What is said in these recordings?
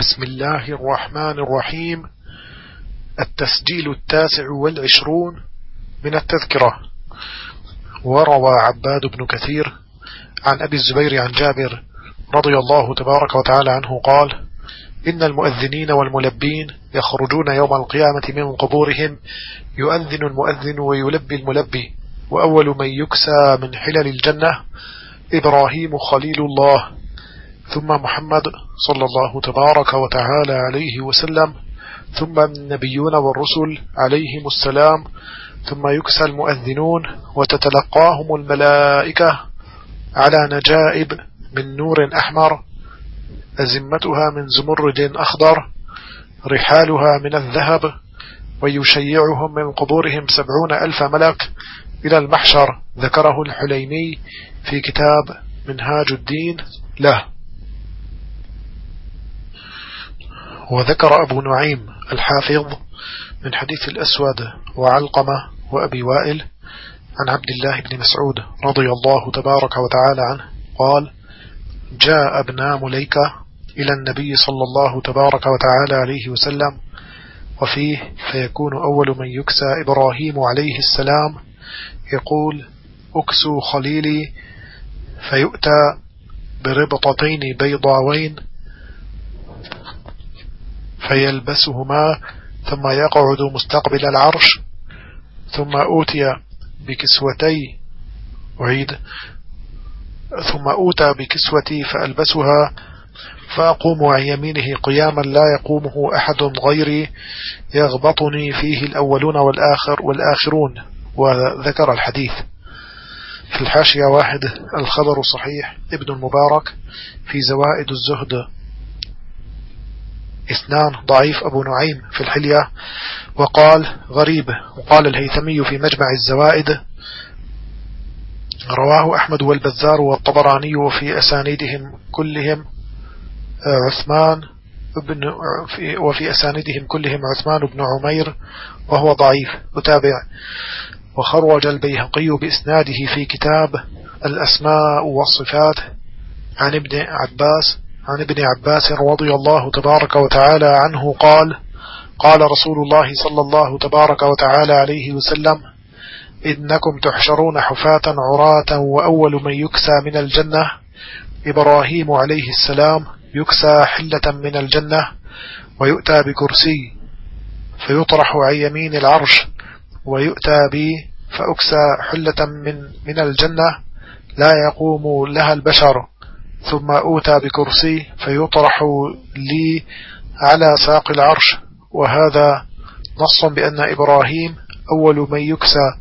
بسم الله الرحمن الرحيم. التسجيل التاسع والعشرون من التذكرة. وروى عباد بن كثير عن أبي الزبير عن جابر رضي الله تبارك وتعالى عنه قال إن المؤذنين والملبين يخرجون يوم القيامة من قبورهم يؤذن المؤذن ويلبي الملبي وأول من يكسى من حلل الجنة إبراهيم خليل الله. ثم محمد صلى الله تبارك وتعالى عليه وسلم ثم النبيون والرسل عليهم السلام ثم يكسى المؤذنون وتتلقاهم الملائكة على نجائب من نور أحمر أزمتها من زمرد أخضر رحالها من الذهب ويشيعهم من قبورهم سبعون ألف ملك إلى المحشر ذكره الحليمي في كتاب منهاج الدين له. وذكر أبو نعيم الحافظ من حديث الأسود وعلقمة وأبي وائل عن عبد الله بن مسعود رضي الله تبارك وتعالى عنه قال جاء ابن مليكة إلى النبي صلى الله تبارك وتعالى عليه وسلم وفيه فيكون أول من يكسى إبراهيم عليه السلام يقول أكسوا خليلي فيؤتى بربطتين بيضاوين فيلبسهما ثم يقعد مستقبل العرش ثم أوتي بكسوتي أعيد ثم أوتى بكسوتي فألبسها فأقوم عن يمينه قياما لا يقومه أحد غيري يغبطني فيه الأولون والآخر والآخرون وذكر الحديث. في الحاشية واحد الخبر صحيح ابن المبارك في زوائد الزهد. اثنان ضعيف أبو نعيم في الحلية وقال غريب وقال الهيثمي في مجمع الزوائد رواه أحمد والبزار والطبراني وفي أسانيدهم كلهم آه، عثمان ابن وفي أساندهم كلهم عثمان بن عمير وهو ضعيف متابع. وخرج البيهقي بإسناده في كتاب الأسماء والصفات عن ابن عباس عن ابن عباس رضي الله تبارك وتعالى عنه قال قال رسول الله صلى الله تبارك وتعالى عليه وسلم إنكم تحشرون حفاة عراة وأول من يكسى من الجنة. إبراهيم عليه السلام يكسى حلة من الجنة ويؤتى بكرسي فيطرح عن يمين العرش ويؤتى بي فأكسى حلة من, من الجنة. لا يقوم لها البشر. ثم أوتى بكرسي فيطرح لي على ساق العرش. وهذا نص بأن إبراهيم أول من يكسى.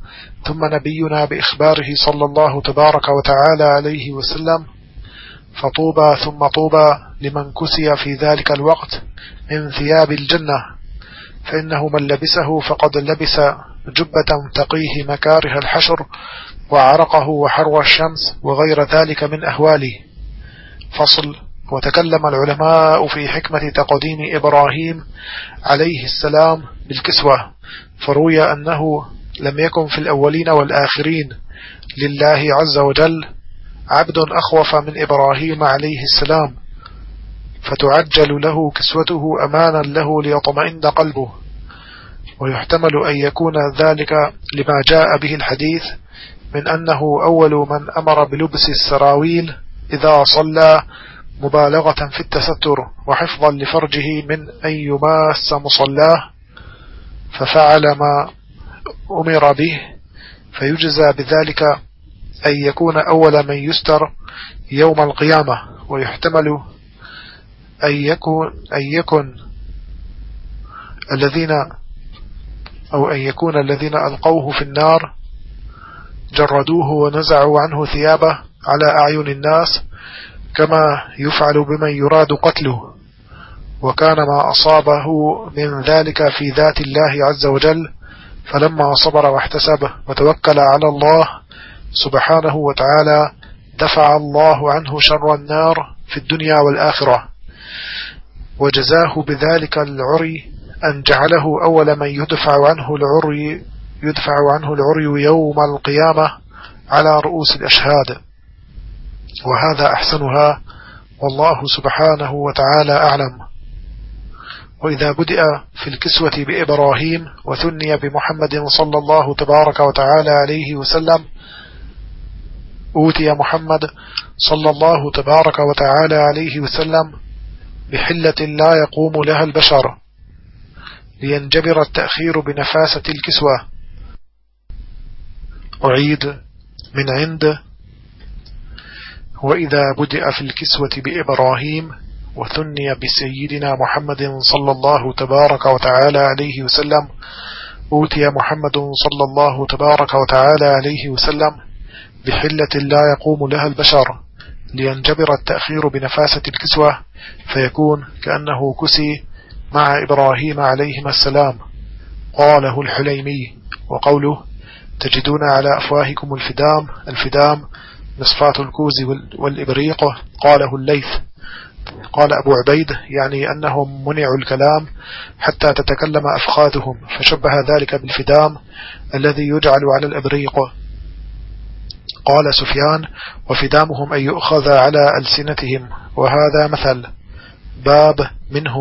ثم نبينا بإخباره صلى الله تبارك وتعالى عليه وسلم. فطوبى ثم طوبى لمن كسي في ذلك الوقت من ثياب الجنة. فإنه من لبسه فقد لبس جبة تقيه مكاره الحشر وعرقه وحر الشمس وغير ذلك من أهواله. فصل. وتكلم العلماء في حكمة تقديم إبراهيم عليه السلام بالكسوة. فروي أنه لم يكن في الأولين والآخرين لله عز وجل عبد أخوف من إبراهيم عليه السلام فتعجل له كسوته أمانا له ليطمئن قلبه. ويحتمل أن يكون ذلك لما جاء به الحديث من أنه أول من أمر بلبس السراويل إذا صلى مبالغة في التستر وحفظا لفرجه من أن يماس مصلاه ففعل ما أمر به فيجزى بذلك أن يكون أول من يستر يوم القيامة ويحتمل أن يكون, أن يكون الذين أو أن يكون الذين ألقوه في النار جردوه ونزعوا عنه ثيابه على أعين الناس كما يفعل بمن يراد قتله وكان ما أصابه من ذلك في ذات الله عز وجل فلما صبر واحتسب وتوكل على الله سبحانه وتعالى دفع الله عنه شر النار في الدنيا والآخرة. وجزاه بذلك العري أن جعله أول من يدفع عنه العري يدفع عنه العري يوم القيامة على رؤوس الأشهاد. وهذا أحسنها والله سبحانه وتعالى أعلم. وإذا بدأ في الكسوة بإبراهيم وثني بمحمد صلى الله تبارك وتعالى عليه وسلم أوتي محمد صلى الله تبارك وتعالى عليه وسلم بحلة لا يقوم لها البشر لينجبر التأخير بنفاسة الكسوة. أعيد من عند وإذا بدأ في الكسوة بإبراهيم وثني بسيدنا محمد صلى الله تبارك وتعالى عليه وسلم أوتي محمد صلى الله تبارك وتعالى عليه وسلم بحلة لا يقوم لها البشر لينجبر التأخير بنفاسة الكسوة فيكون كأنه كسي مع إبراهيم عليهما السلام. قاله الحليمي وقوله تجدون على أفواهكم الفدام الفدام مصفات الكوز والإبريق قاله الليث. قال أبو عبيد يعني أنهم منعوا الكلام حتى تتكلم أفخاذهم فشبه ذلك بالفدام الذي يجعل على الإبريق. قال سفيان وفدامهم أن يؤخذ على ألسنتهم. وهذا مثل باب منه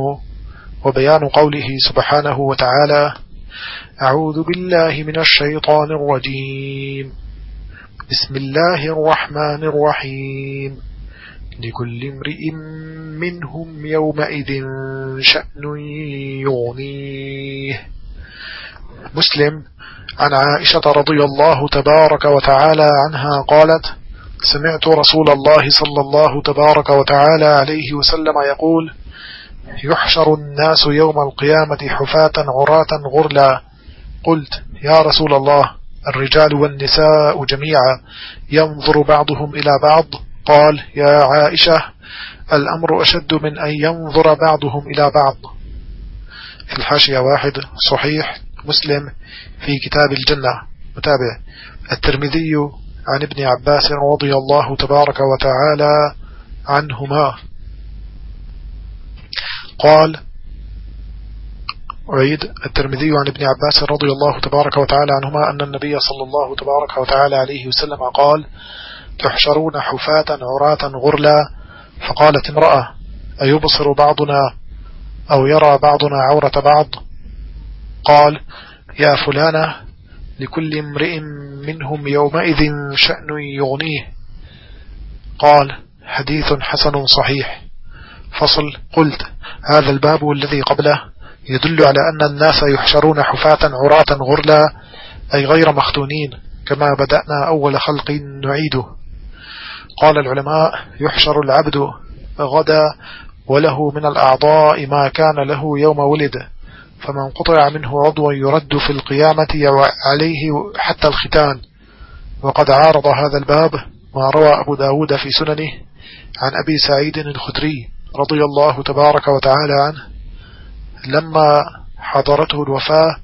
وبيان قوله سبحانه وتعالى أعوذ بالله من الشيطان الرجيم. بسم الله الرحمن الرحيم. لكل امرئ منهم يومئذ شأن يغنيه. مسلم عن عائشة رضي الله تبارك وتعالى عنها قالت سمعت رسول الله صلى الله تبارك وتعالى عليه وسلم يقول يحشر الناس يوم القيامة حفاة عراة غرلا. قلت يا رسول الله الرجال والنساء جميعا ينظر بعضهم إلى بعض. قال يا عائشة الأمر أشد من أن ينظر بعضهم إلى بعض. في الحاشية واحد صحيح مسلم في كتاب الجنة. متابع. الترمذي عن ابن عباس رضي الله تبارك وتعالى عنهما. قال أعيد الترمذي عن ابن عباس رضي الله تبارك وتعالى عنهما أن النبي صلى الله تبارك وتعالى عليه وسلم قال تحشرون حفاة عراة غرلا؟ فقالت امرأة أيبصر بعضنا أو يرى بعضنا عورة بعض؟ قال يا فلانة لكل امرئ منهم يومئذ شأن يغنيه. قال حديث حسن صحيح. فصل قلت هذا الباب الذي قبله؟ يدل على أن الناس يحشرون حفاة عراة غرلا أي غير مختونين كما بدأنا أول خلق نعيده. قال العلماء يحشر العبد غدا وله من الأعضاء ما كان له يوم ولد فمن قطع منه عضو يرد في القيامة عليه حتى الختان. وقد عارض هذا الباب ما روى أبو داود في سننه عن أبي سعيد الخدري رضي الله تبارك وتعالى عنه لما حضرته الوفاة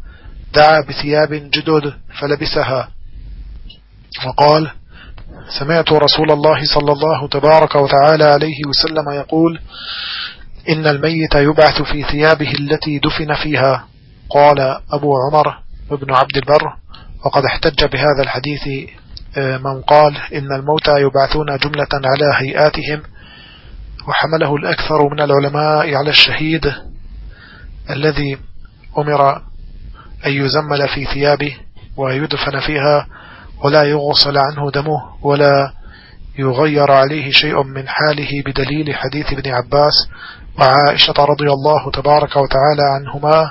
دعا بثياب جدد فلبسها. وقال سمعت رسول الله صلى الله تبارك وتعالى عليه وسلم يقول إن الميت يبعث في ثيابه التي دفن فيها. قال أبو عمر بن عبد البر وقد احتج بهذا الحديث آه، من قال إن الموتى يبعثون جملة على هيئاتهم وحمله الأكثر من العلماء على الشهيد. الذي أمر أن يزمل في ثيابه ويدفن فيها ولا يغسل عنه دمه ولا يغير عليه شيء من حاله بدليل حديث ابن عباس وعائشة رضي الله تبارك وتعالى عنهما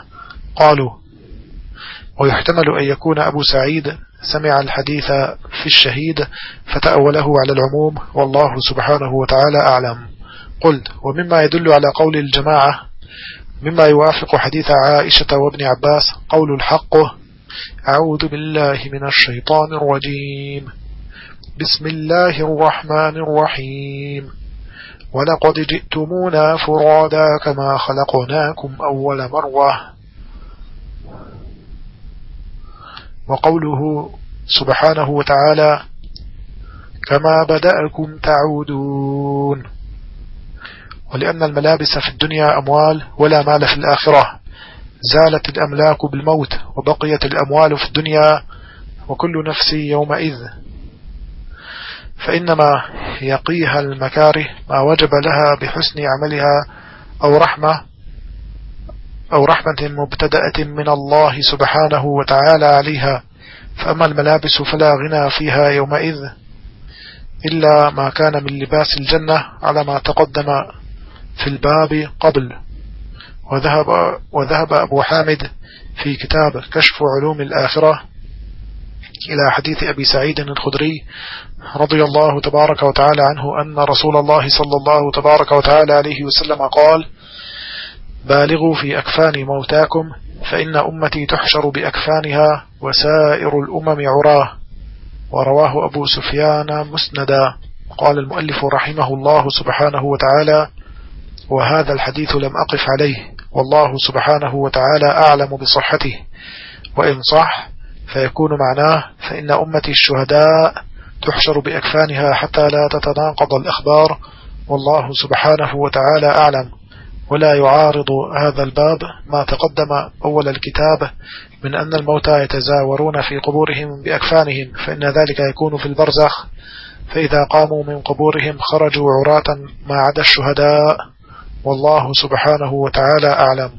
قالوا ويحتمل أن يكون أبو سعيد سمع الحديث في الشهيد فتأوله على العموم والله سبحانه وتعالى أعلم. قلت ومما يدل على قول الجماعة مما يوافق حديث عائشة وابن عباس قول الحق أعوذ بالله من الشيطان الرجيم. بسم الله الرحمن الرحيم. ولقد جئتمونا فرادا كما خلقناكم أول مرة. وقوله سبحانه وتعالى كما بدأكم تعودون. ولأن الملابس في الدنيا أموال ولا مال في الآخرة. زالت الأملاك بالموت وبقيت الأموال في الدنيا وكل نفس يومئذ. فإنما يقيها المكاره ما وجب لها بحسن عملها أو رحمة أو رحمة مبتدأة من الله سبحانه وتعالى عليها. فأما الملابس فلا غنى فيها يومئذ إلا ما كان من لباس الجنة على ما تقدم في الباب قبل. وذهب, وذهب أبو حامد في كتاب كشف علوم الآخرة إلى حديث أبي سعيد الخدري رضي الله تبارك وتعالى عنه أن رسول الله صلى الله تبارك وتعالى عليه وسلم قال بالغوا في أكفان موتاكم فإن أمتي تحشر بأكفانها وسائر الأمم عراه. ورواه أبو سفيان مسندا. قال المؤلف رحمه الله سبحانه وتعالى وهذا الحديث لم أقف عليه. والله سبحانه وتعالى أعلم بصحته. وإن صح فيكون معناه فإن أمتي الشهداء تحشر بأكفانها حتى لا تتناقض الأخبار. والله سبحانه وتعالى أعلم. ولا يعارض هذا الباب ما تقدم أول الكتاب من أن الموتى يتزاورون في قبورهم بأكفانهم فإن ذلك يكون في البرزخ. فإذا قاموا من قبورهم خرجوا عراة ما عدا الشهداء. والله سبحانه وتعالى أعلم.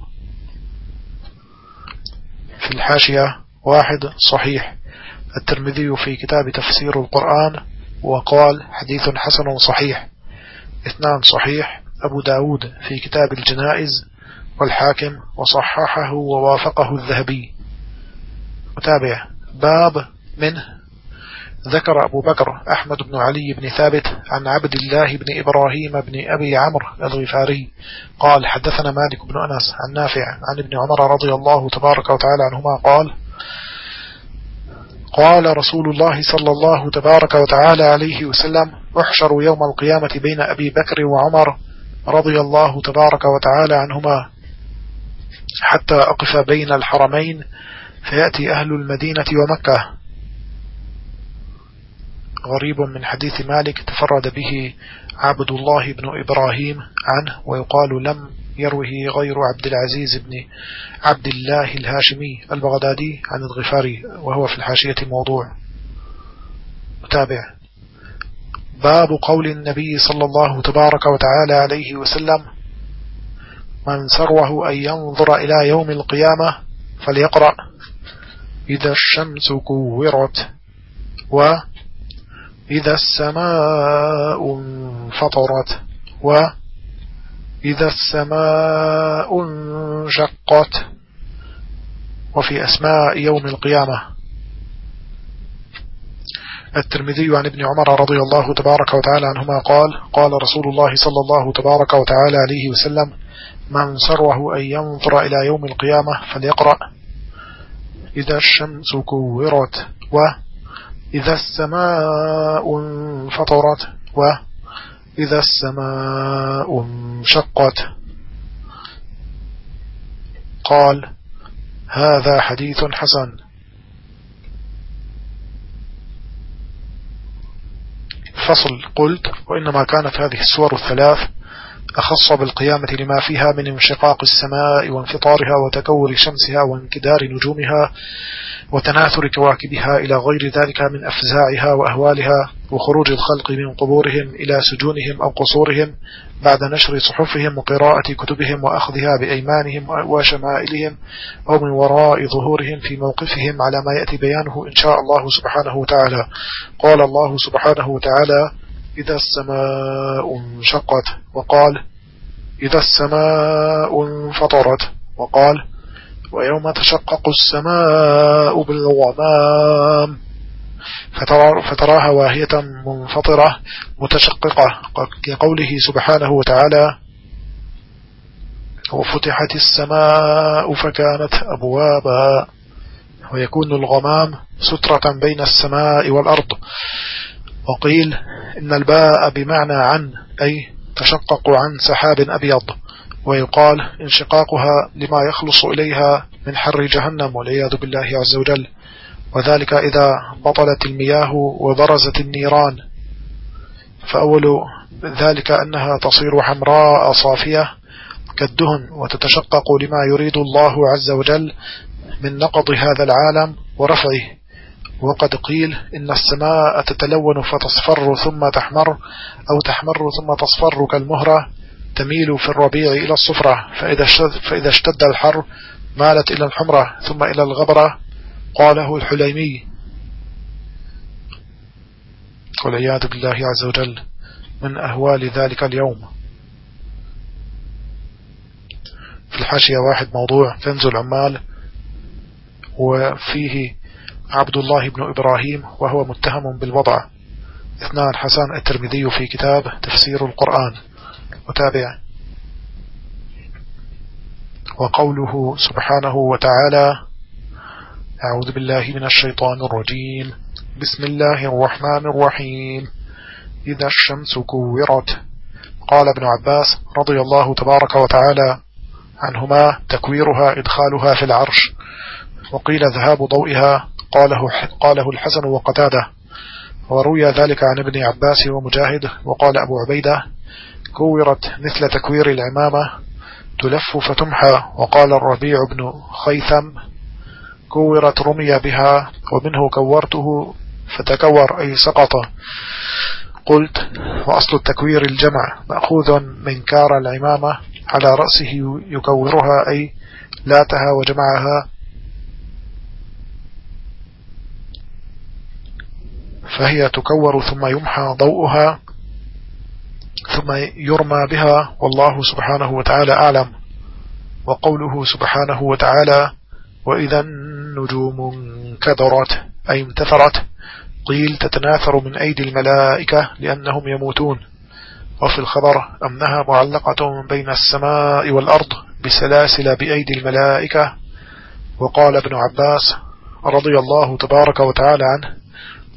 في الحاشية واحد صحيح. الترمذي في كتاب تفسير القرآن وقال حديث حسن صحيح. اثنان صحيح. أبو داود في كتاب الجنائز والحاكم وصححه ووافقه الذهبي. متابع. باب منه ذكر أبو بكر أحمد بن علي بن ثابت عن عبد الله بن إبراهيم بن أبي عمرو الغفاري قال حدثنا مالك بن أنس عن نافع عن ابن عمر رضي الله تبارك وتعالى عنهما قال قال رسول الله صلى الله تبارك وتعالى عليه وسلم احشر يوم القيامة بين أبي بكر وعمر رضي الله تبارك وتعالى عنهما حتى أقف بين الحرمين فيأتي أهل المدينة ومكة. غريب من حديث مالك تفرد به عبد الله بن إبراهيم عنه ويقال لم يروه غير عبد العزيز بن عبد الله الهاشمي البغدادي عن الغفاري وهو في الحاشية موضوع. متابع. باب قول النبي صلى الله تبارك وتعالى عليه وسلم من سروه أن ينظر إلى يوم القيامة فليقرأ إذا الشمس كورت وإذا السماء انفطرت وإذا السماء انشقت وفي أسماء يوم القيامة. الترمذي عن ابن عمر رضي الله تبارك وتعالى عنهما قال قال رسول الله صلى الله تبارك وتعالى عليه وسلم من سره أن ينظر إلى يوم القيامة فليقرأ. إذا الشمس كورت وإذا السماء انفطرت وإذا السماء انشقت. قال هذا حديث حسن. فصل قلت وإنما كانت هذه السور الثلاث أخص بالقيامة لما فيها من انشقاق السماء وانفطارها وتكور شمسها وانكدار نجومها وتناثر كواكبها إلى غير ذلك من أفزاعها وأهوالها وخروج الخلق من قبورهم إلى سجونهم أو قصورهم بعد نشر صحفهم وقراءة كتبهم وأخذها بأيمانهم وشمائلهم أو من وراء ظهورهم في موقفهم على ما يأتي بيانه إن شاء الله سبحانه وتعالى. قال الله سبحانه وتعالى إذا السماء انشقت وقال إذا السماء انفطرت وقال ويوم تشقق السماء بالغمام. فتراها واهية منفطرة متشققة كقوله سبحانه وتعالى وفتحت السماء فكانت أبوابا ويكون الغمام سترة بين السماء والأرض. وقيل إن الباء بمعنى عن أي تشقق عن سحاب أبيض ويقال انشقاقها لما يخلص إليها من حر جهنم والعياذ بالله عز وجل. وذلك إذا بطلت المياه وبرزت النيران. فأول ذلك أنها تصير حمراء صافية كالدهن وتتشقق لما يريد الله عز وجل من نقض هذا العالم ورفعه. وقد قيل إن السماء تتلون فتصفر ثم تحمر أو تحمر ثم تصفر كالمهرة تميل في الربيع إلى الصفرة فإذا اشتد الحر مالت إلى الحمرة ثم إلى الغبرة قاله الحليمي. والعياذ بالله عز وجل من أهوال ذلك اليوم. في الحاشية واحد موضوع كنز العمال وفيه عبد الله بن إبراهيم وهو متهم بالوضع. اثنان حسن الترمذي في كتاب تفسير القرآن. وتابع. وقوله سبحانه وتعالى أعوذ بالله من الشيطان الرجيم. بسم الله الرحمن الرحيم. إذا الشمس كورت. قال ابن عباس رضي الله تبارك وتعالى عنهما تكويرها إدخالها في العرش. وقيل ذهاب ضوئها قاله, قاله الحسن وقتاده وروي ذلك عن ابن عباس ومجاهد وقال أبو عبيدة كورت مثل تكوير العمامة تلف فتمحى وقال الربيع بن خثيم كورت رمي بها ومنه كورته فتكور أي سقط. قلت وأصل التكوير الجمع مأخوذ من كار العمامة على رأسه يكورها أي لاثها وجمعها فهي تكور ثم يمحى ضوءها ثم يرمى بها والله سبحانه وتعالى أعلم وقوله سبحانه وتعالى وإذا النجوم انكدرت أي انتثرت قيل تتناثر من أيدي الملائكة لأنهم يموتون. وفي الخبر أنها معلقة بين السماء والأرض بسلاسل بأيدي الملائكة. وقال ابن عباس رضي الله تبارك وتعالى عنه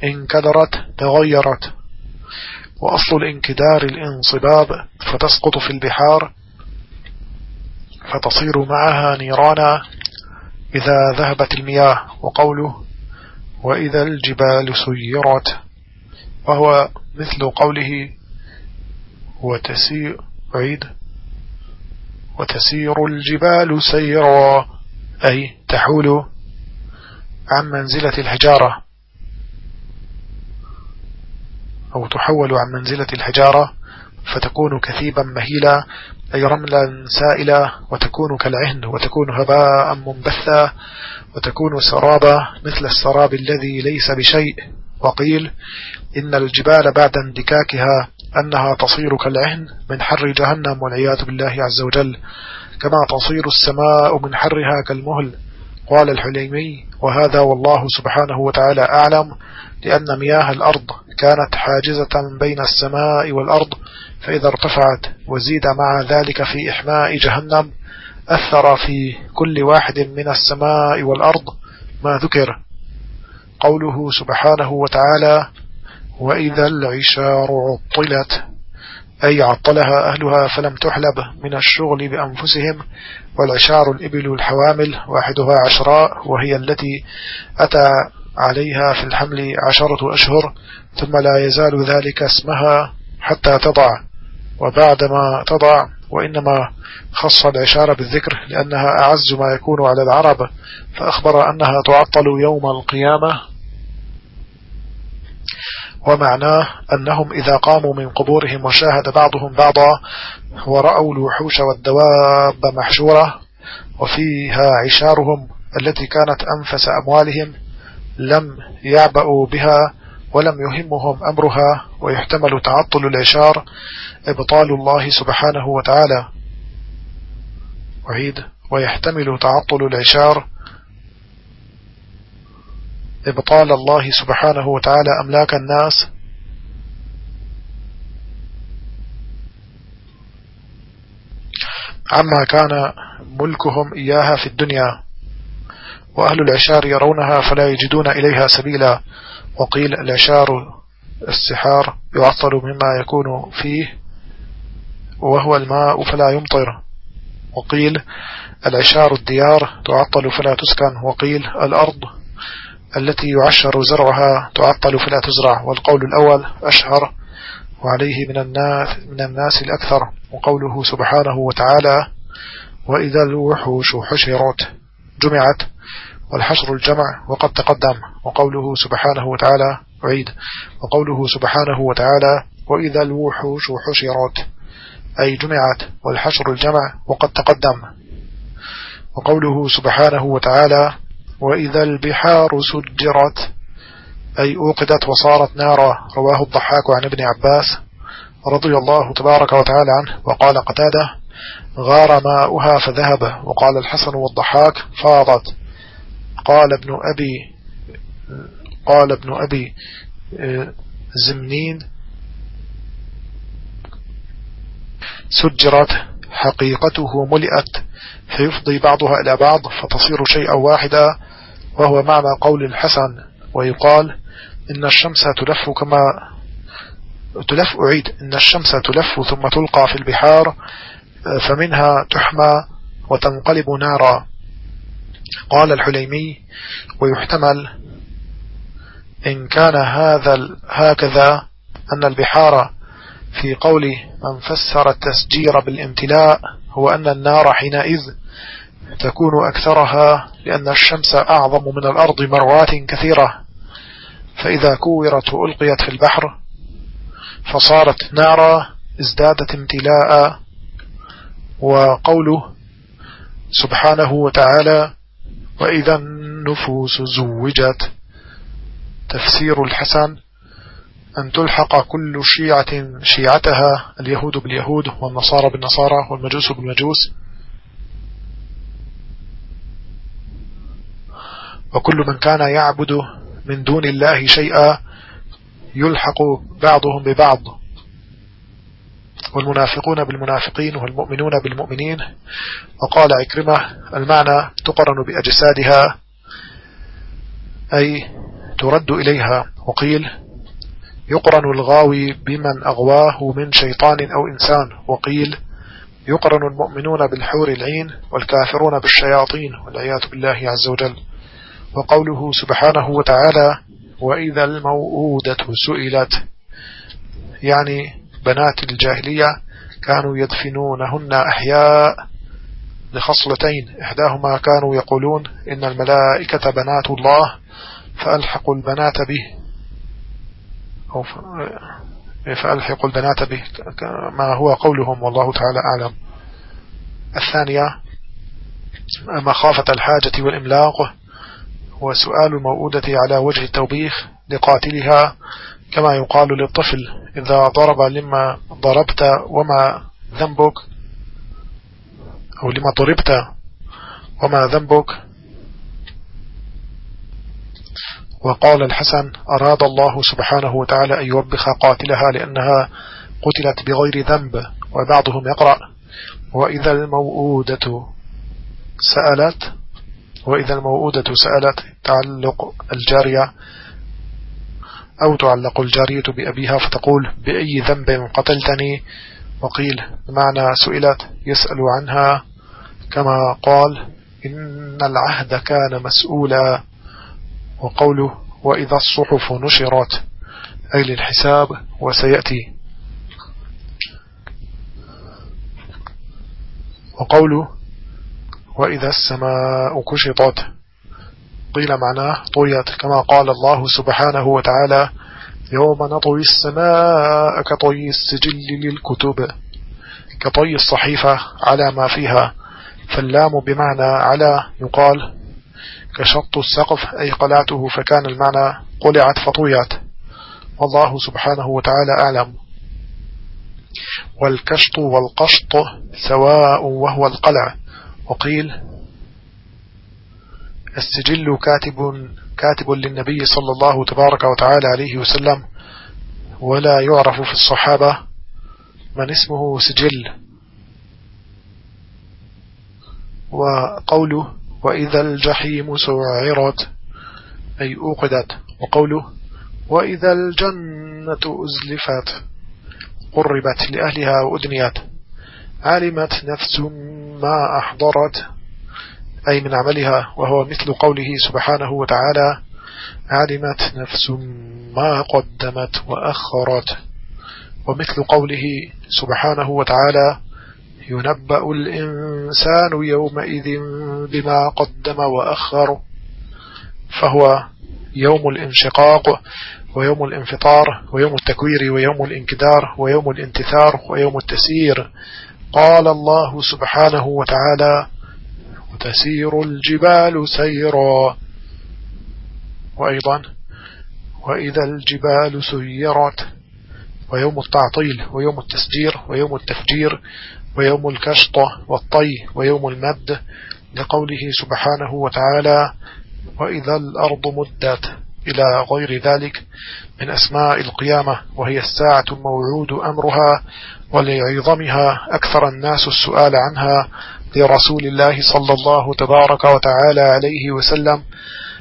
انكدرت تغيرت. وأصل الانكدار الانصباب فتسقط في البحار فتصير معها نيرانا إذا ذهبت المياه. وقوله وإذا الجبال سيرت. وهو مثل قوله وتسير عيد. وتسير الجبال سيرا أي تحول عن منزلة الحجارة. أو تحول عن منزلة الحجارة فتكون كثيبا مهيلا أي رملا سائلا وتكون كالعهن وتكون هباء منبثا وتكون سرابا مثل السراب الذي ليس بشيء. وقيل إن الجبال بعد اندكاكها أنها تصير كالعهن من حر جهنم والعياذ بالله عز وجل كما تصير السماء من حرها كالمهل. قال الحليمي وهذا والله سبحانه وتعالى أعلم لأن مياه الأرض كانت حاجزة بين السماء والأرض فإذا ارتفعت وزيد مع ذلك في إحماء جهنم أثر في كل واحد من السماء والأرض ما ذكر. قوله سبحانه وتعالى وإذا العشار عطلت أي عطلها أهلها فلم تحلب من الشغل بأنفسهم والعشار الإبل الحوامل واحدها عشراء وهي التي أتى عليها في الحمل عشرة أشهر ثم لا يزال ذلك اسمها حتى تضع. وبعدما تضع وإنما خص العشارة بالذكر لأنها أعز ما يكون على العرب فأخبر أنها تعطل يوم القيامة ومعناه أنهم إذا قاموا من قبورهم وشاهد بعضهم بعضا ورأوا الوحوش والدواب محشورة وفيها عشارهم التي كانت أنفس أموالهم لم يعبأوا بها ولم يهمهم أمرها ويحتمل تعطل العشار إبطال الله سبحانه وتعالى. وعيد. ويحتمل تعطل العشار إبطال الله سبحانه وتعالى أملاك الناس. عما كان ملكهم إياها في الدنيا وأهل العشار يرونها فلا يجدون إليها سبيلا. وقيل العشار السحار يعطل مما يكون فيه وهو الماء فلا يمطر. وقيل العشار الديار تعطل فلا تسكن. وقيل الأرض التي يعشر زرعها تعطل فلا تزرع والقول الأول أشهر وعليه من الناس, من الناس الأكثر وقوله سبحانه وتعالى وإذا الوحوش حشرت جمعت والحشر الجمع وقد تقدم وقوله سبحانه وتعالى عيد وقوله سبحانه وتعالى وإذا الوحوش حشرت أي جمعت والحشر الجمع وقد تقدم وقوله سبحانه وتعالى وإذا البحار سجرت أي أوقدت وصارت نارا رواه الضحاك عن ابن عباس رضي الله تبارك وتعالى عنه وقال قتادة غار ماؤها فذهب. وقال الحسن والضحاك فاضت. قال ابن أبي قال ابن أبي آه، زمنين سجرت حقيقته ملئت فيفضي بعضها إلى بعض فتصير شيئا واحدا. وهو معنى قول الحسن ويقال إن الشمس تلف كما تلف أعيد إن الشمس تلف ثم تلقى في البحار فمنها تحمى وتنقلب نارا. قال الحليمي ويحتمل إن كان هذا هكذا أن البحار في قول من فسر التسجير بالامتلاء هو أن النار حينئذ تكون أكثرها لأن الشمس أعظم من الأرض مرات كثيرة. فإذا كورت وألقيت في البحر فصارت نارا ازدادت امتلاء وقوله سبحانه وتعالى وإذا النفوس زوجت. تفسير الحسن أن تلحق كل شيعة شيعتها اليهود باليهود والنصارى بالنصارى والمجوس بالمجوس. وكل من كان يعبد من دون الله شيئا يلحق بعضهم ببعض. والمنافقون بالمنافقين والمؤمنون بالمؤمنين. وقال عكرمة المعنى تقرن بأجسادها أي ترد إليها. وقيل يقرن الغاوي بمن أغواه من شيطان أو إنسان. وقيل يقرن المؤمنون بالحور العين والكافرون بالشياطين والعياذ بالله عز وجل. وقوله سبحانه وتعالى وإذا الموءودة سئلت. يعني بنات الجاهلية كانوا يدفنونهن أحياء لخصلتين. إحداهما كانوا يقولون إن الملائكة بنات الله فألحقوا البنات به. أو فألحقوا البنات به. ما هو قولهم؟ والله تعالى أعلم. الثانية مخافة الحاجة والإملاق. وسؤال الموؤودة على وجه التوبيخ لقاتلها كما يقال للطفل إذا ضرب لما ضربت وما ذنبك؟ أو لما ضربت وما ذنبك؟ وقال الحسن أراد الله سبحانه وتعالى أن يوبخ قاتلها لأنها قتلت بغير ذنب وبعضهم يقرأ وإذا الموؤودة سألت وإذا الموؤودة سألت تعلق الجارية أو تعلق الجارية بأبيها فتقول بأي ذنب قتلتني؟ وقيل بمعنى سئلت يسأل عنها كما قال إن العهد كان مسؤولا. وقوله وإذا الصحف نشرت أي للحساب وسيأتي. وقوله وإذا السماء كشطت قيل معناه طويت كما قال الله سبحانه وتعالى يوم نطوي السماء كطي السجل للكتب كطي الصحيفة على ما فيها فاللام بمعنى على يقال كشط السقف أي قلعته فكان المعنى قلعت فطويت. والله سبحانه وتعالى أعلم. والكشط والقشط سواء وهو القلع. وقيل السجل كاتب كاتب للنبي صلى الله تبارك وتعالى عليه وسلم ولا يعرف في الصحابة من اسمه سجل. وقوله وإذا الجحيم سعرت أي أوقدت. وقوله وإذا الجنة أزلفت قربت لأهلها وأدنيت. علمت نفس ما أحضرت أي من عملها وهو مثل قوله سبحانه وتعالى علمت نفس ما قدمت وأخرت. ومثل قوله سبحانه وتعالى ينبأ الإنسان يومئذ بما قدم وأخر. فهو يوم الانشقاق ويوم الانفطار ويوم التكوير ويوم الانكدار ويوم الانتثار ويوم التسير قال الله سبحانه وتعالى وتسير الجبال سيرا. وأيضا وإذا الجبال سيرت ويوم التعطيل ويوم التسجير ويوم التفجير ويوم الكشطة والطي ويوم المد لقوله سبحانه وتعالى وإذا الأرض مدت إلى غير ذلك من أسماء القيامة وهي الساعة الموعود أمرها ولعظمها أكثر الناس السؤال عنها لرسول الله صلى الله تبارك وتعالى عليه وسلم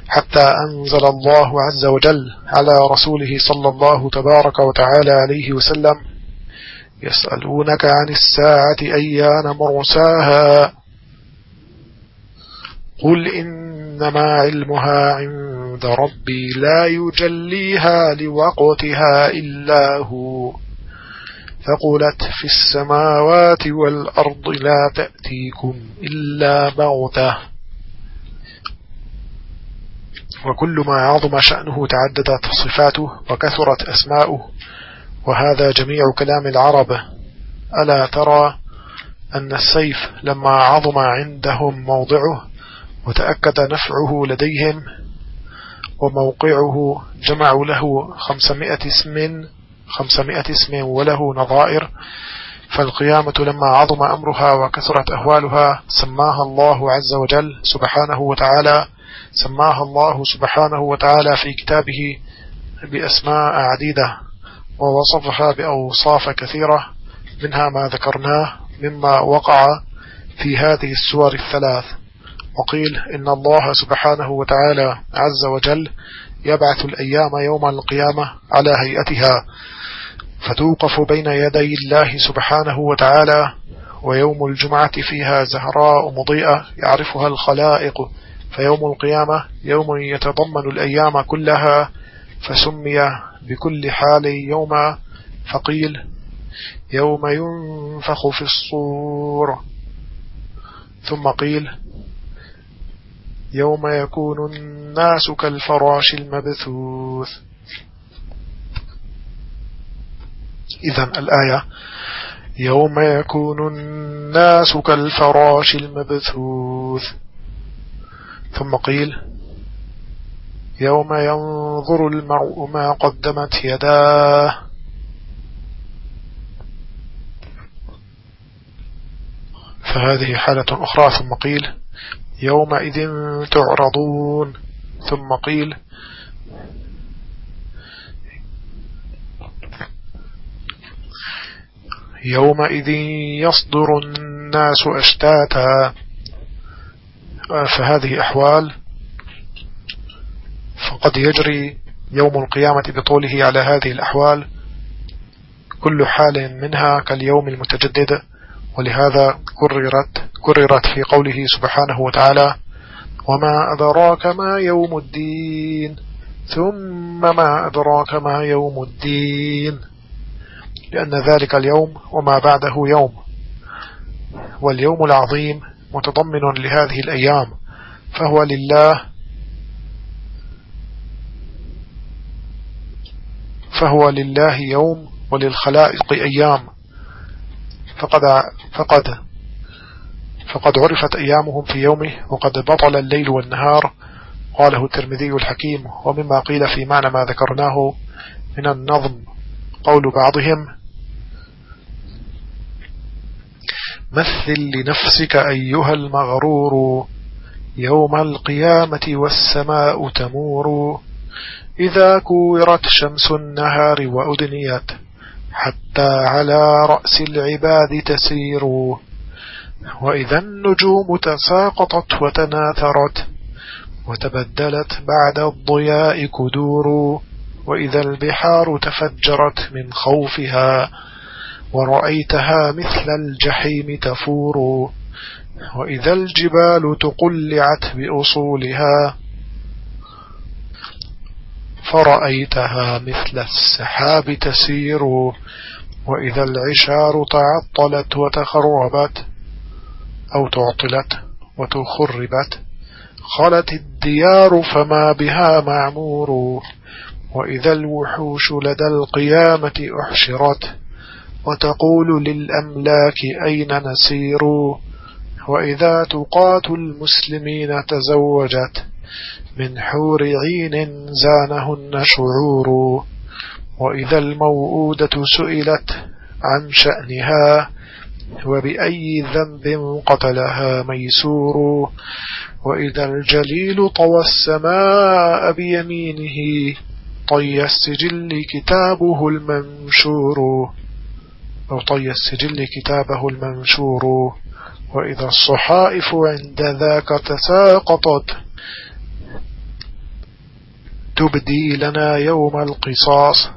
حتى أنزل الله عز وجل على رسوله صلى الله تبارك وتعالى عليه وسلم يسألونك عن الساعة أيان مرساها قل إنما علمها عند ربي لا يجليها لوقتها إلا هو فقلت في السماوات والأرض لا تأتيكم إلا بغتة. وكل ما عظم شأنه تعددت صفاته وكثرت أسماؤه. وهذا جميع كلام العرب. ألا ترى أن السيف لما عظم عندهم موضعه وتأكد نفعه لديهم وموقعه جمعوا له خمسمائة اسم خمسمائة اسم وله نظائر فالقيامة لما عظم أمرها وكثرت أهوالها سماها الله عز وجل سبحانه وتعالى سماها الله سبحانه وتعالى في كتابه بأسماء عديدة ووصفها بأوصاف كثيرة منها ما ذكرناه مما وقع في هذه السور الثلاث. وقيل إن الله سبحانه وتعالى عز وجل يبعث الأيام يوم القيامة على هيئتها فتوقف بين يدي الله سبحانه وتعالى ويوم الجمعة فيها زهراء مضيئة يعرفها الخلائق فيوم القيامة يوم يتضمن الأيام كلها فسمي بكل حال يوم فقيل يوم ينفخ في الصور. ثم قيل يوم يكون الناس كالفراش المبثوث. إذا الآية. يوم يكون الناس كالفراش المبثوث. ثم قيل يوم ينظر المرء ما قدمت يداه. فهذه حالة أخرى. ثم قيل يومئذ تعرضون. ثم قيل يومئذ يصدر الناس أشتاتا. فهذه أحوال فقد يجري يوم القيامة بطوله على هذه الأحوال. كل حال منها كاليوم المتجدد ولهذا كررت, كررت في قوله سبحانه وتعالى وما أدراك ما يوم الدين ثم ما أدراك ما يوم الدين. لأن ذلك اليوم وما بعده يوم. واليوم العظيم متضمن لهذه الأيام فهو لله فهو لله يوم وللخلائق أيام. فقد فقد فقد عرفت أيامهم في يومه وقد بطل الليل والنهار قاله الترمذي الحكيم. ومما قيل في معنى ما ذكرناه من النظم. قول بعضهم مثل لنفسك أيها المغرور يوم القيامة والسماء تمور إذا كورت شمس النهار وأدنيت حتى على رأس العباد تسير وإذا النجوم تساقطت وتناثرت وتبدلت بعد الضياء كدور وإذا البحار تفجرت من خوفها ورأيتها مثل الجحيم تفور وإذا الجبال تقلعت بأصولها فرأيتها مثل السحاب تسير وإذا العشار تعطلت وتخربت أو تعطلت وتخربت خلت الديار فما بها معمور. وإذا الوحوش لدى القيامة أحشرت وتقول للأملاك أين نسير؟ وإذا تقات المسلمين تزوجت من حور عين زانهن شعور. وإذا الموؤودة سئلت عن شأنها وبأي ذنب قتلها ميسور. وإذا الجليل طوى السماء بيمينه طي السجل كتابه المنشور. أو طي السجل كتابه المنشور. وإذا الصحائف عند ذاك تساقطت تبدي لنا يوم القصاص.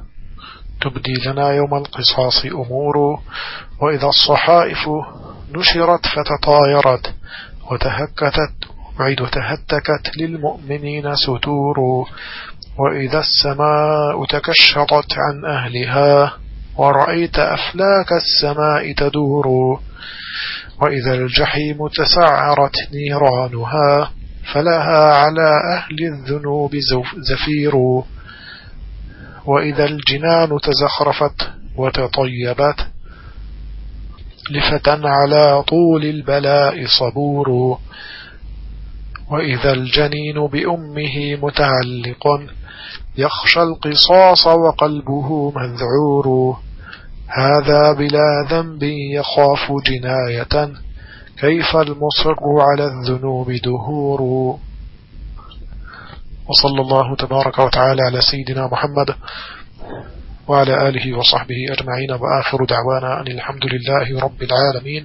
تبدي لنا يوم القصاص أمور. وإذا الصحائف نشرت فتطايرت وتهكتت وعيد تهتكت للمؤمنين ستور. وإذا السماء تكشطت عن أهلها ورأيت أفلاك السماء تدور وإذا الجحيم تسعرت نيرانها فلها على أهل الذنوب زفير. وإذا الجنان تزخرفت وتطيبت لفتى على طول البلاء صبور. وإذا الجنين بأمه متعلق يخشى القصاص وقلبه منذعور هذا بلا ذنب يخاف جناية. كيف المصر على الذنوب دهور؟ وصلى الله تبارك وتعالى على سيدنا محمد وعلى آله وصحبه أجمعين. وآخر دعوانا أن الحمد لله رب العالمين.